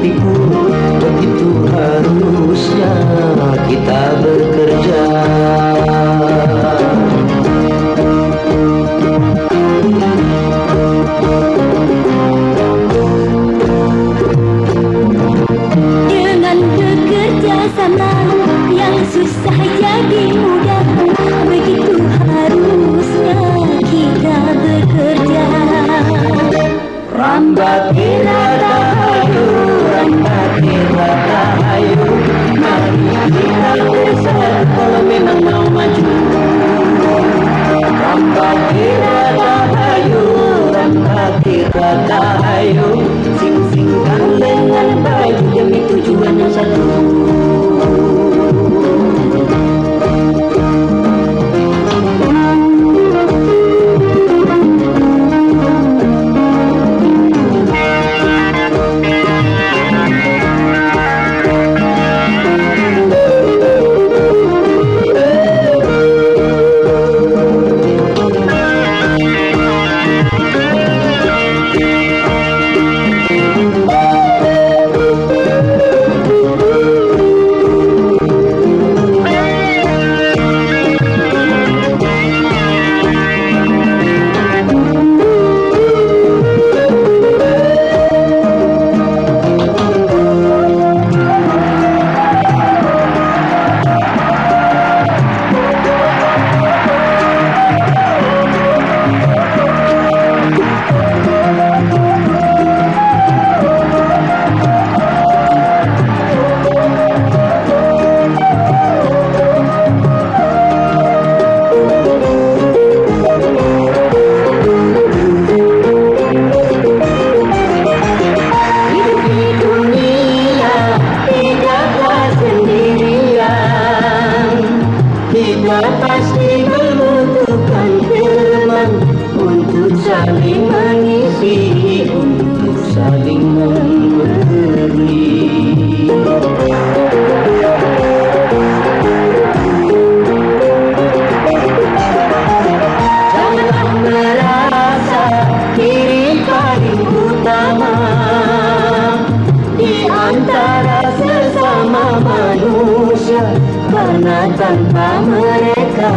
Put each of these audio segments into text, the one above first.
hatiku Begitu harusnya kita bekerja. Dengan bekerja sama Yang susah jadi mudah Begitu harusnya kita bekerja. Rambat binatang pasti membutuhkan firman untuk saling karena tanpa mereka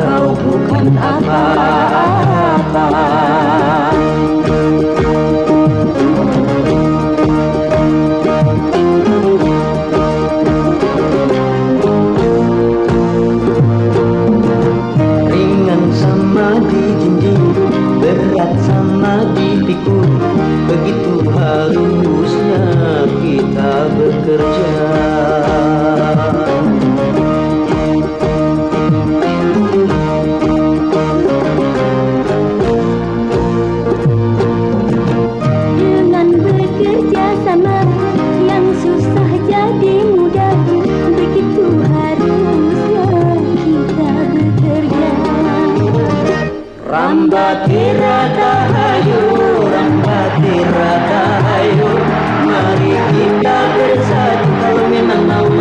kau bukan apa-apa. Ringan sama di berat sama di begitu halus.